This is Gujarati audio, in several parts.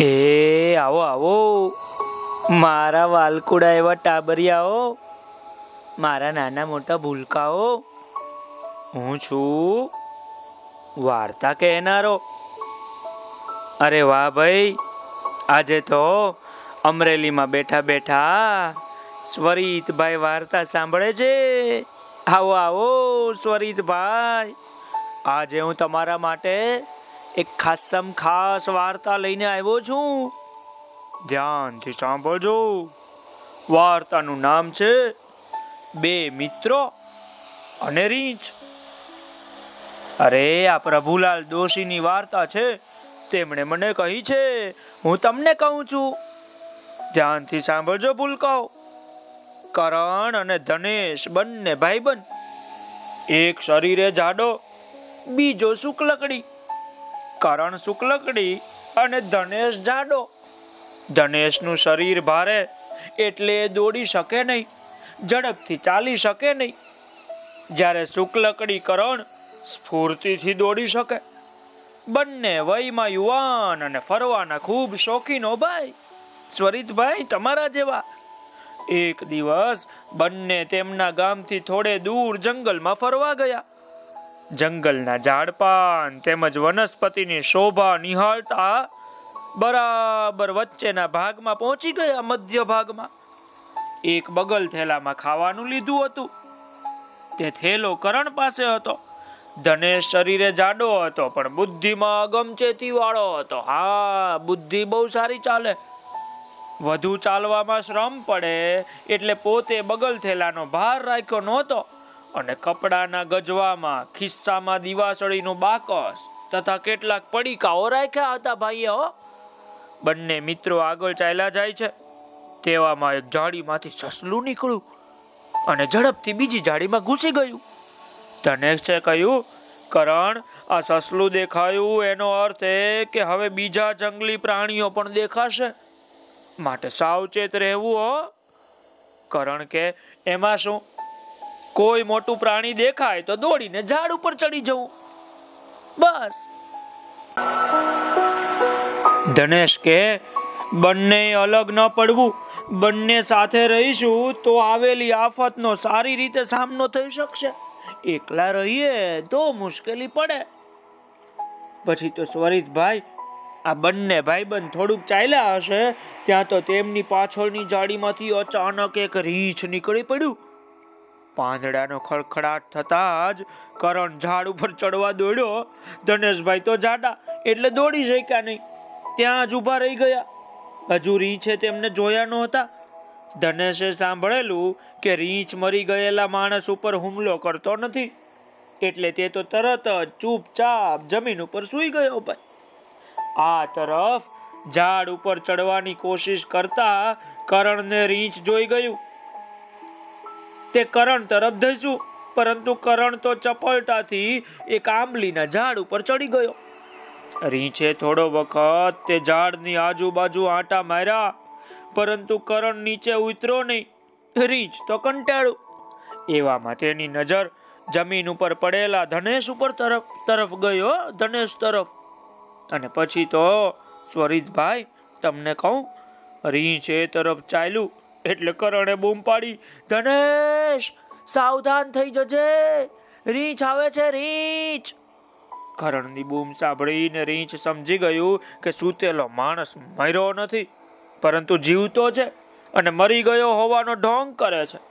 એ, આવો આવો. મારા વાલકુડા એવા ટાબરિયાઓ. મારા નાના મોટા ભૂલકાઓ. હું છું વાર્તા કહેનારો. અરે વાહ ભાઈ, આજે તો અમરેલીમાં બેઠા બેઠા સ્વરિતભાઈ વાર્તા સાંભળે છે. આવો આવો, સ્વરિતભાઈ. આજે હું તમારા માટે એક ખાસમ ખાસ વાર્તા લઈને આવ્યો છું. ધ્યાનથી સાંભળજો. વાર્તાનું નામ છે બે મિત્રો અને રીંછ. અરે, આ પ્રભુલાલ દોશીની વાર્તા છે. તેમણે મને કહી છે, હું તમને કહું છું. ધ્યાનથી સાંભળજો ભૂલકાઓ. કરણ અને ધનેશ બંને ભાઈબંધ. એક શરીરે જાડો, બીજો શુક્લકડી. કરણ શુક્લકડી અને ધનેશ જાડો. ધનેશનું શરીર ભારે એટલે એ દોડી શકે નહીં, ઝડપથી ચાલી શકે નહીં. જ્યારે શુક્લકડી કરણ સ્ફૂર્તિથી દોડી શકે. બંને વયમાં યુવાન અને ફરવાના ખૂબ શોખીનો ભાઈ, સ્વરિતભાઈ તમારા જેવા. એક દિવસ બંને તેમના ગામથી થોડે દૂર જંગલમાં ફરવા ગયા. જંગલના ઝાડપાન તેમજ વનસ્પતિની શોભા નિહાળતા બરાબર વચ્ચેના ભાગમાં પહોંચી ગયા મધ્ય ભાગમાં. એક બગલ થેલામાં ખાવાનું લીધું હતું. તે થેલો કરણ પાસે હતો. ધનેશ શરીરે જાડો હતો, પણ બુદ્ધિમાં અગમચેતી વાળો હતો. હા, બુદ્ધિ બહુ સારી ચાલે. વધુ ચાલવામાં શ્રમ પડે એટલે પોતે બગલ થેલાનો ભાર રાખ્યો નહોતો. અને કપડાના ગજવામાં, ખિસ્સામાં દિવાસળીનું બાકસ તથા કેટલાક પડીકાઓ રાખ્યા હતા ભાઈએ, હો. બંને મિત્રો આગળ ચાલ્યા જાય છે. તેવામાં એક જાળીમાંથી સસલું નીકળ્યું અને ઝડપથી બીજી જાળીમાં ઘૂસી ગયું. ધનેશે કહ્યું, કરણ, આ સસલું દેખાયું એનો અર્થ એ કે હવે બીજા જંગલી પ્રાણીઓ પણ દેખાશે. માટે સાવચેત રહેવું, હો. કરણ કે, એમાં શું? કોઈ મોટું પ્રાણી દેખાય તો દોડીને ઝાડ ઉપર ચડી જવું. બસ. ધનેશ કે, બંને અલગ ન પડવું. બંને સાથે રહીશું તો આવેલી આફતનો સારી રીતે સામનો થઈ શકશે. એકલા રહીએ તો મુશ્કેલી પડે. પછી તો સ્વરિતભાઈ, આ બંને ભાઈબંધ થોડુંક ચાલ્યા હશે, ત્યાં તો તેમની પાછળની જાળીમાંથી અચાનક એક રીંછ નીકળી પડ્યું. પાંદડાનો ખડખડાટ થતા જ કરણ ઝાડ ઉપર ચડવા દોડ્યો. ધનેશભાઈ તો જાડા, એટલે દોડી શક્યા નહીં. ત્યાં જ ઊભા રહી ગયા. હજુ રીંછે તેમને જોયા નહોતા. ધનેશે સાંભળેલું કે રીંછ મરી ગયેલા માણસ ઉપર હુમલો કરતો નથી. એટલે તે તો તરત જ ચૂપચાપ જમીન ઉપર સૂઈ ગયો ભાઈ. આ તરફ ઝાડ ઉપર ચડવાની કોશિશ કરતા કરણને રીંછ જોઈ ગયું. તે કરણ તરફ ધસ્યું પરંતુ કરણ તો ચપળતાથી એક આંબલીના ઝાડ ઉપર ચડી ગયો. રીંછે થોડો વખત તે ઝાડની આજુબાજુ આંટા માર્યા, પરંતુ કરણ નીચે ઉતરો નહીં. રીંછ તો કંટાળું એવામાં તેની નજર જમીન ઉપર પડેલા ધનેશ ઉપર તરફ તરફ ગયો, ધનેશ તરફ. અને પછી તો સ્વરિતભાઈ, તમને કહું, રીંછ એ તરફ ચાલ્યું. એટલે કરણે બૂમ પાડી ધનેશ સાવધાન થઈ જજે. રીંછ આવે છે, રીંછ. કરણની બૂમ સાંભળીને રીંછ સમજી ગયું કે સૂતેલો માણસ મર્યો નથી, પરંતુ જીવતો છે અને મરી ગયો હોવાનો ઢોંગ કરે છે.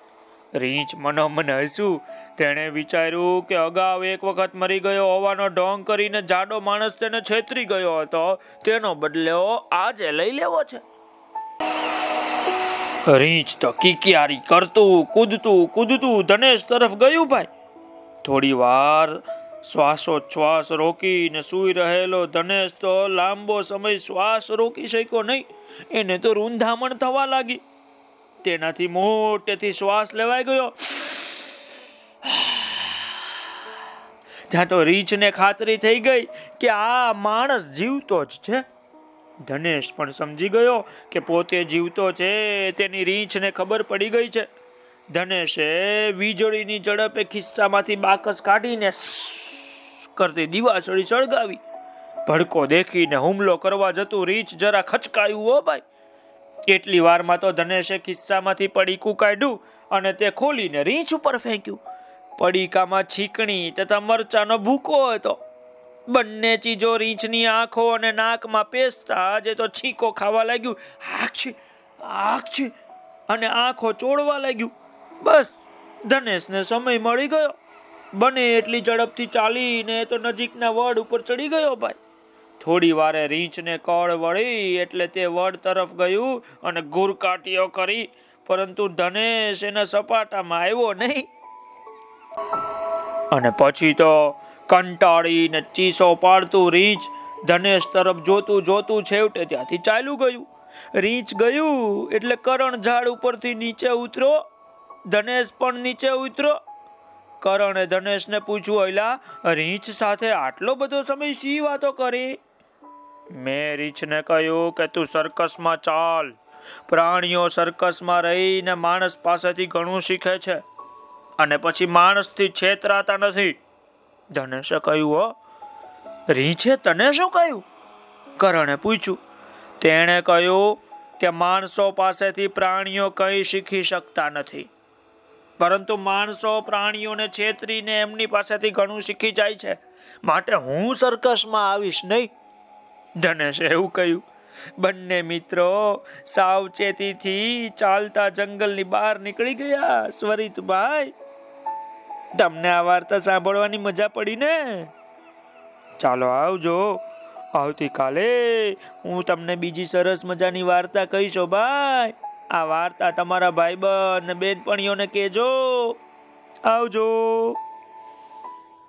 રીંછ મનોમન હસ્યું. તેણે વિચાર્યું કે અગાઉ એક વખત મરી ગયો હોવાનો ઢોંગ કરીને જાડો માણસ તેને છેતરી ગયો હતો. તેનો બદલો આજે લઈ લેવો છે. રીંછ તો કિકિયારી કરતું, કૂદતું કૂદતું ધનેશ તરફ ગયું ભાઈ. થોડી વાર શ્વાસોચ્છ્વાસ રોકીને સૂઈ રહેલો ધનેશ તો લાંબો સમય શ્વાસ રોકી શક્યો નહીં. એને તો રૂંધામણ થવા લાગી. તેનાથી મોટેથી શ્વાસ લેવાઈ ગયો. ત્યાં તો રીંછને ખાતરી થઈ ગઈ કે આ માણસ જીવતો જ છે. ધનેશ પણ સમજી ગયો કે પોતે જીવતો છે, તેની રીંછને ખબર પડી ગઈ છે. ધનેશે વીજળીની ઝડપે ખિસ્સામાંથી બાકસ કાઢીને કરતી દીવાસળી સળગાવી. ભડકો દેખીને હુમલો કરવા જતું રીંછ જરા ખચકાયું હો ભાઈ! એટલી વારમાં તો ધનેશે ખિસ્સામાંથી પડીકું કાઢ્યું અને તે ખોલીને રીંછ ઉપર ફેંક્યું. પડીકામાં છીકણી તથા મરચાનો ભૂકો હતો. બંને ચીજો રીંછની આંખો અને નાકમાં પેસતા આજે તો છીકો ખાવા લાગ્યું. આખ છે આખ છે. અને આંખો ચોડવા લાગ્યું. બસ, ધનેશને સમય મળી ગયો. બને એટલી ઝડપથી ચાલીને તો નજીકના વડ ઉપર ચડી ગયો ભાઈ. થોડી વારે રીંછને કળ વળી એટલે તે વડ તરફ ગયું અને ગુરકાટીઓ કરી, પરંતુ ધનેશ એના સપાટામાં આવ્યો નહીં. અને પછી તો કંટાળીને ચીસો પાડતું રીંછ ધનેશ તરફ જોતું જોતું છેવટે ત્યાંથી ચાલ્યું ગયું. રીંછ ગયું એટલે કરણ ઝાડ ઉપરથી નીચે ઉતરો, ધનેશ પણ નીચે ઉતરો. કરણે ધનેશને પૂછ્યું, અયલા, રીંછ સાથે આટલો બધો સમય શી વાતો કરી? મેં રીંછને કહ્યું કે તું સર્કસમાં ચાલ. પ્રાણીઓ સર્કસમાં રહીને માણસ પાસેથી ઘણું શીખે છે અને પછી માણસથી છેતરાતા નથી. ધનેશે કહ્યું, હો? રીંછે તને શું કહ્યું? કરણે પૂછ્યું. તેણે કહ્યું કે માણસો પાસેથી પ્રાણીઓ કંઈ શીખી શકતા નથી. પરંતુ માણસો પ્રાણીઓને છેતરીને એમની પાસેથી ઘણું શીખી જાય છે. માટે હું સર્કસમાં આવીશ નહીં. ધનેશે એવું કહ્યું. બંને મિત્રો સાવચેતીથી ચાલતા જંગલની બહાર નીકળી ગયા. સ્વરિતભાઈ તમને આ વાર્તા સાંભળવાની મજા પડી ને? ચાલો આવજો. આવતીકાલે હું તમને બીજી સરસ મજાની વાર્તા કહીશો ભાઈ. આ વાર્તા તમારા ભાઈ ને બેનપણીઓને કહેજો. આવજો.